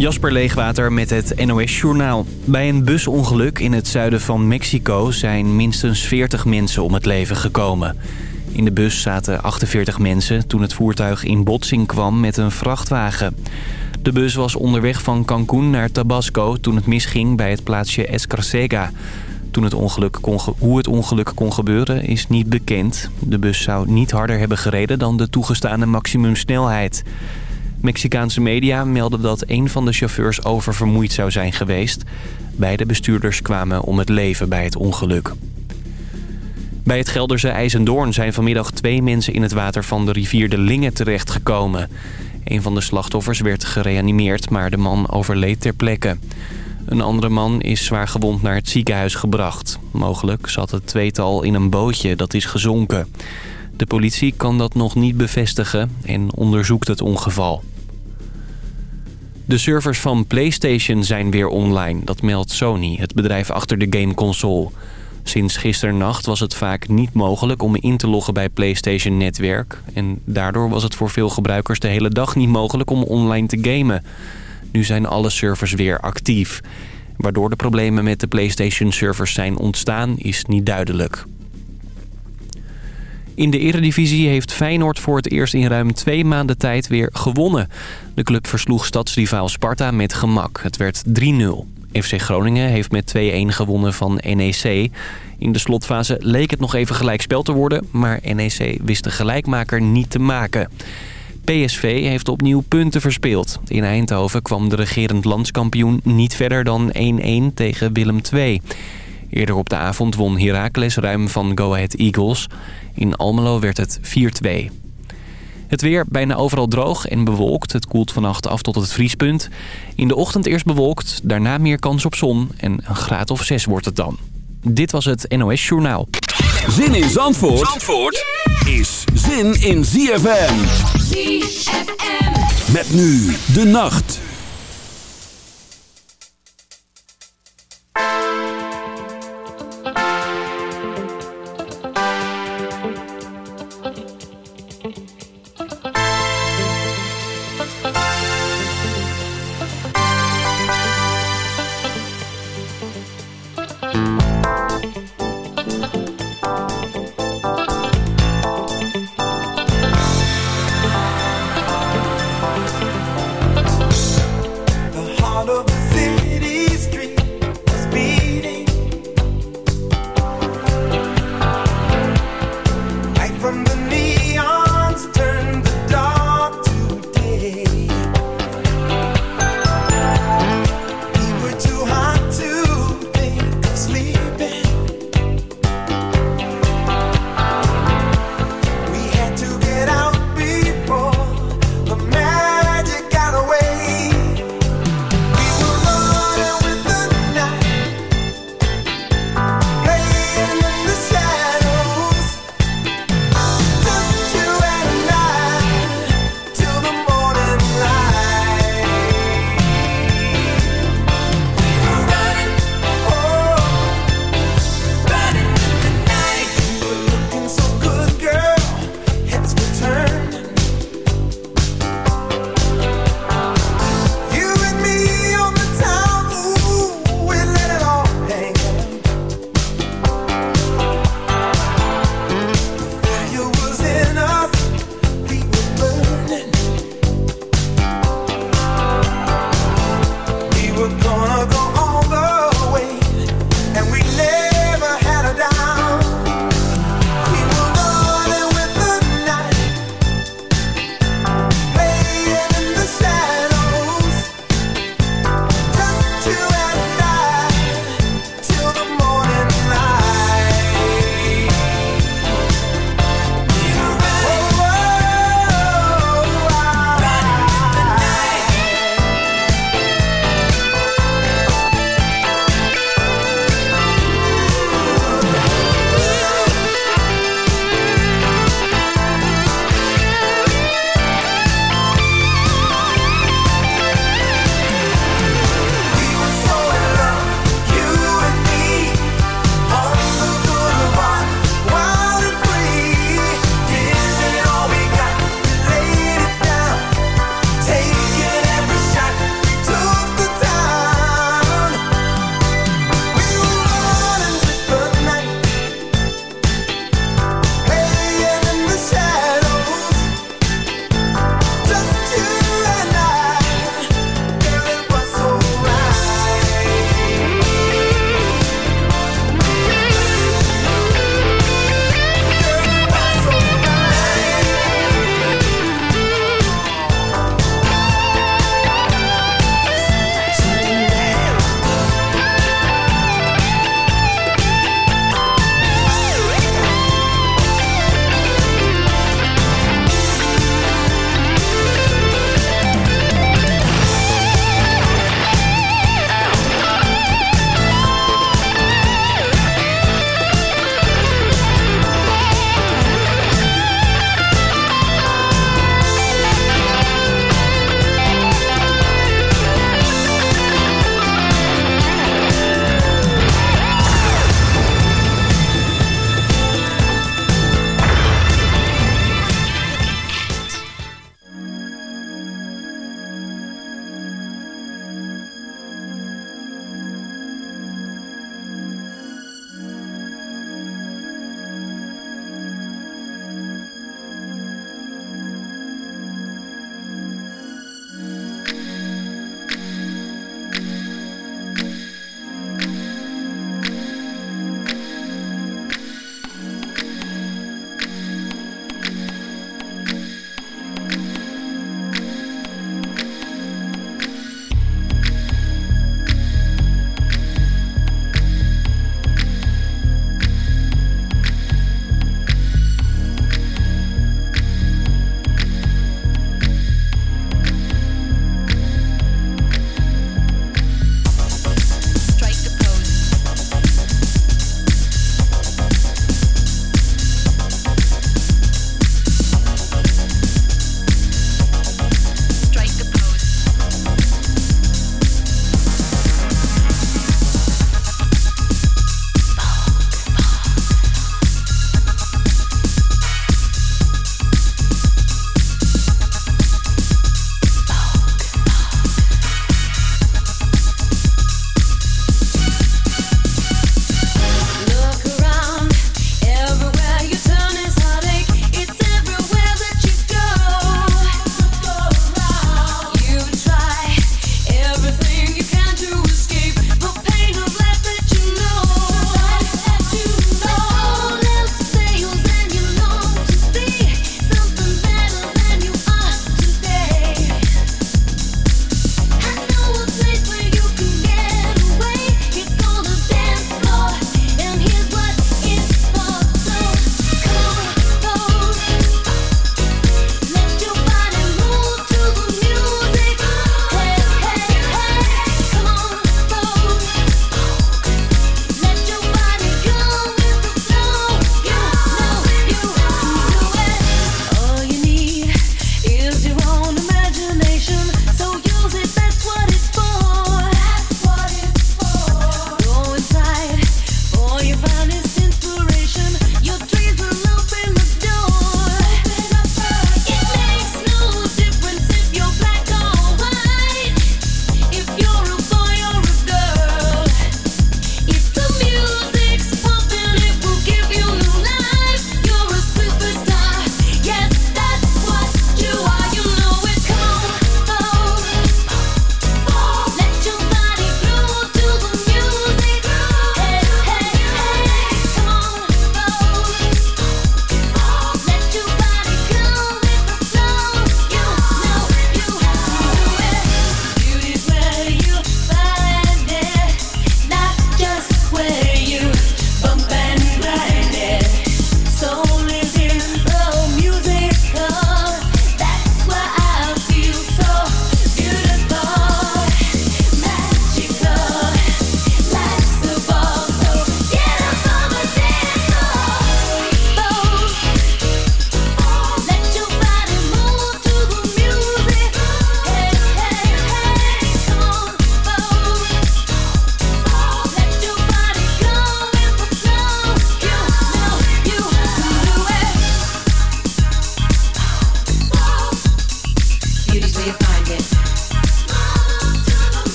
Jasper Leegwater met het NOS Journaal. Bij een busongeluk in het zuiden van Mexico zijn minstens 40 mensen om het leven gekomen. In de bus zaten 48 mensen toen het voertuig in botsing kwam met een vrachtwagen. De bus was onderweg van Cancún naar Tabasco toen het misging bij het plaatsje Escarcega. Toen het ongeluk kon hoe het ongeluk kon gebeuren is niet bekend. De bus zou niet harder hebben gereden dan de toegestane maximumsnelheid. Mexicaanse media melden dat een van de chauffeurs oververmoeid zou zijn geweest. Beide bestuurders kwamen om het leven bij het ongeluk. Bij het Gelderse IJzendoorn zijn vanmiddag twee mensen in het water van de rivier de Linge terechtgekomen. Een van de slachtoffers werd gereanimeerd, maar de man overleed ter plekke. Een andere man is zwaar gewond naar het ziekenhuis gebracht. Mogelijk zat het tweetal in een bootje dat is gezonken. De politie kan dat nog niet bevestigen en onderzoekt het ongeval. De servers van PlayStation zijn weer online, dat meldt Sony, het bedrijf achter de gameconsole. Sinds gisternacht was het vaak niet mogelijk om in te loggen bij PlayStation Netwerk. En daardoor was het voor veel gebruikers de hele dag niet mogelijk om online te gamen. Nu zijn alle servers weer actief. Waardoor de problemen met de PlayStation-servers zijn ontstaan is niet duidelijk. In de eredivisie heeft Feyenoord voor het eerst in ruim twee maanden tijd weer gewonnen. De club versloeg stadsrivaal Sparta met gemak. Het werd 3-0. FC Groningen heeft met 2-1 gewonnen van NEC. In de slotfase leek het nog even gelijkspel te worden... maar NEC wist de gelijkmaker niet te maken. PSV heeft opnieuw punten verspeeld. In Eindhoven kwam de regerend landskampioen niet verder dan 1-1 tegen Willem II. Eerder op de avond won Heracles ruim van Go Ahead Eagles. In Almelo werd het 4-2. Het weer bijna overal droog en bewolkt. Het koelt vannacht af tot het vriespunt. In de ochtend eerst bewolkt, daarna meer kans op zon. En een graad of 6 wordt het dan. Dit was het NOS Journaal. Zin in Zandvoort, Zandvoort is zin in ZFM. ZFM. Met nu de nacht.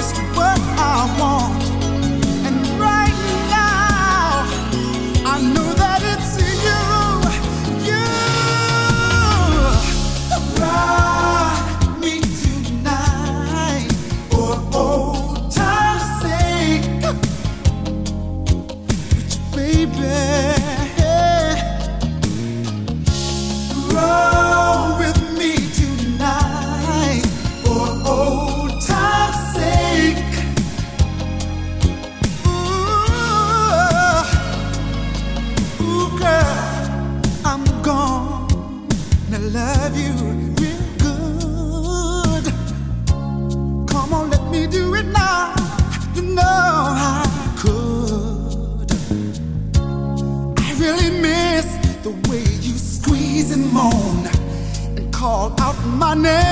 just what I want. So good.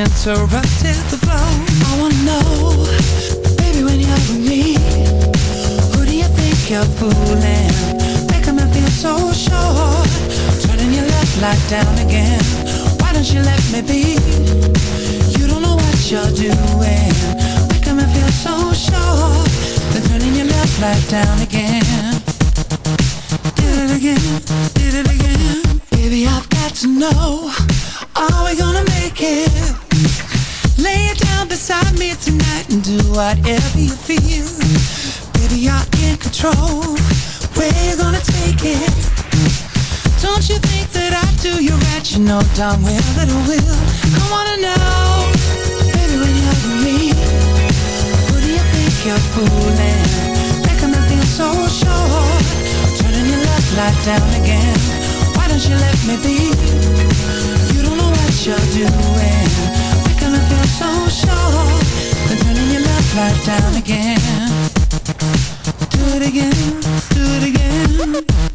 Interrupted the flow. I wanna know, baby, when you're with me, who do you think you're fooling? Making me feel so sure. Turning your left light down again. Why don't you let me be? You don't know what you're doing. Making me feel so sure. Then turning your left light down again. Did it again, did it again. Baby, I've got to know are we gonna make it? Lay it down beside me tonight and do whatever you feel. Baby, you're in control. Where you gonna take it? Don't you think that I do you right? You know darn well that I will. I wanna know, baby, when you're with me, who do you think you're fooling? Making me feel so sure. Turning your left light down again. Why don't you let me be? you're doing Making me feel so sure. Then turning your love light down again. Do it again, do it again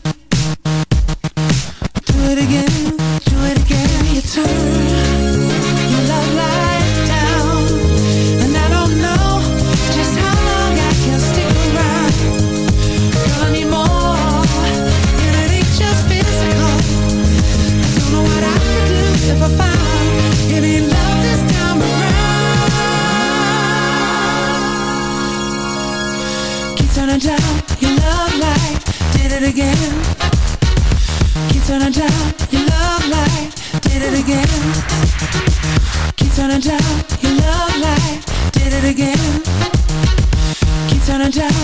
again. Keep turning down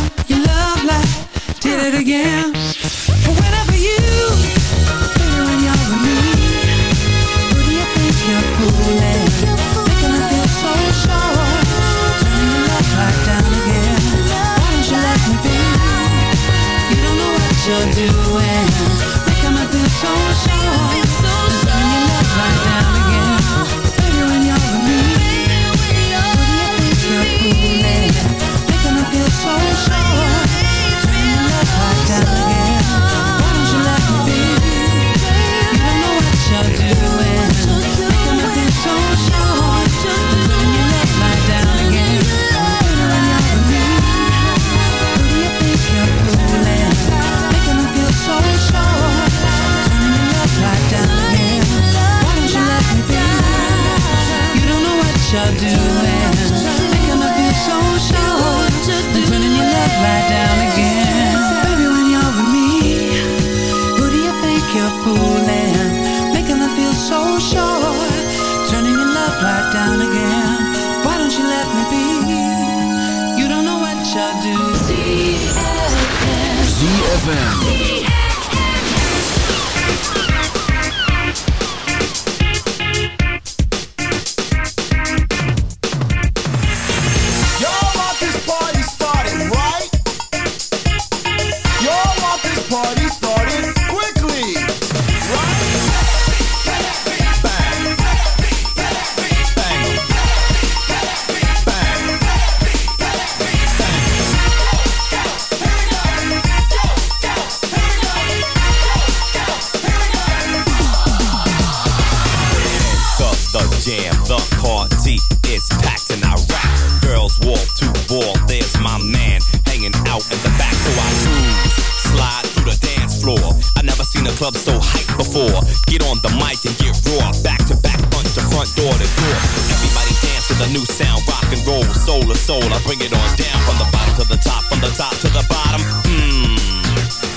club so hyped before. Get on the mic and get raw. Back to back, front to front, door to door. Everybody dance to the new sound, rock and roll, soul to soul. I bring it on down from the bottom to the top, from the top to the bottom. Mmm,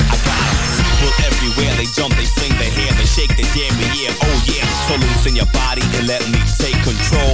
I got. People everywhere, they jump, they swing their hair, they shake their damn yeah, oh yeah. So loosen your body and let me take control.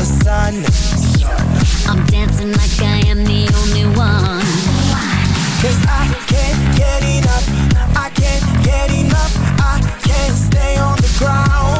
the sun. I'm dancing like I am the only one. Cause I can't get enough. I can't get enough. I can't stay on the ground.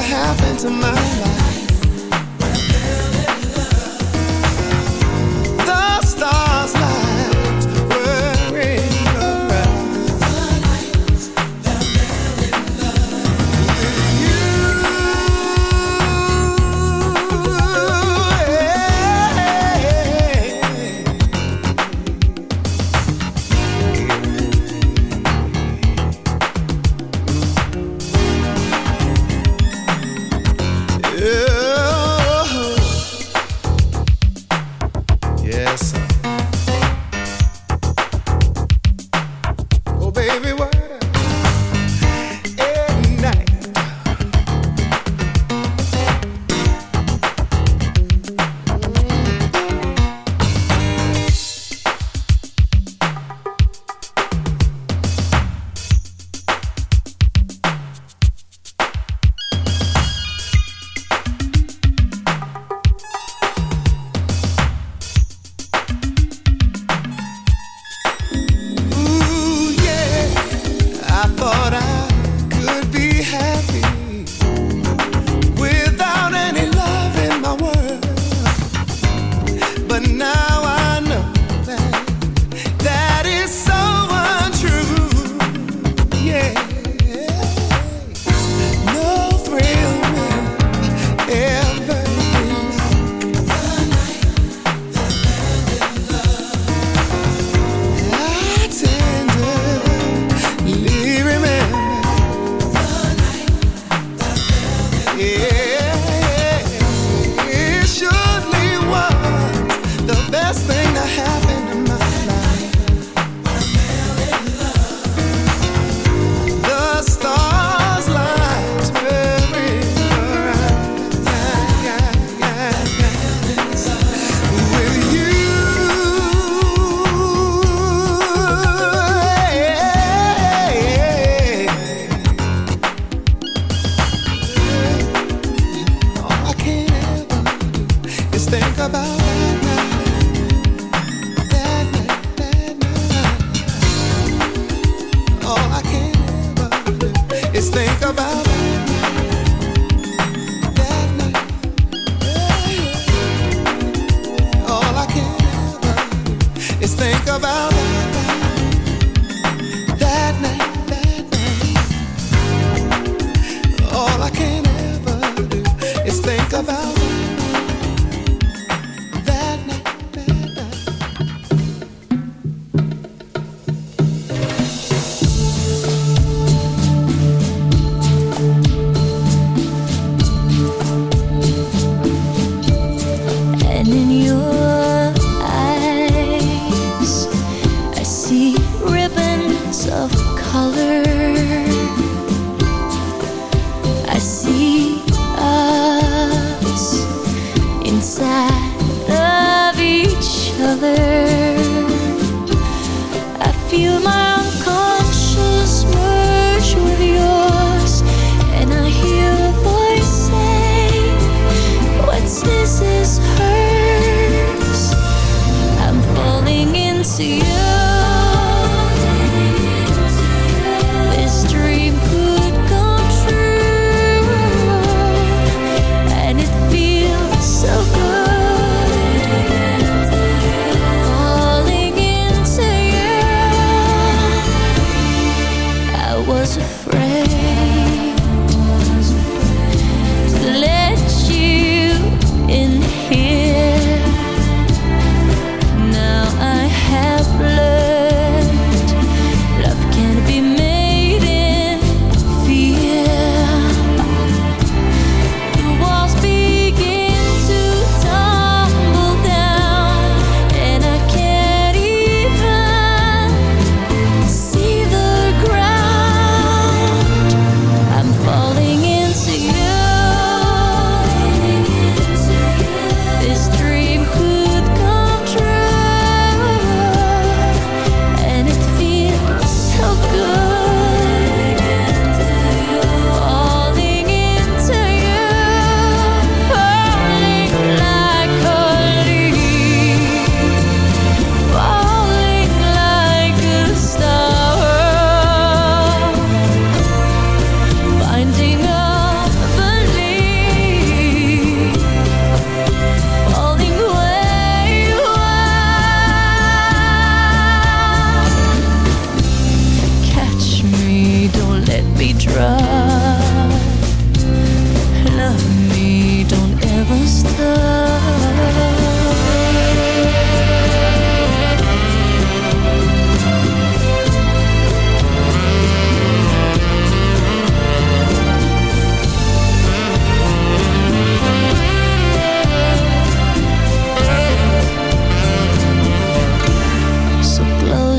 Thing to to my life.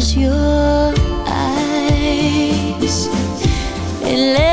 Close your eyes and let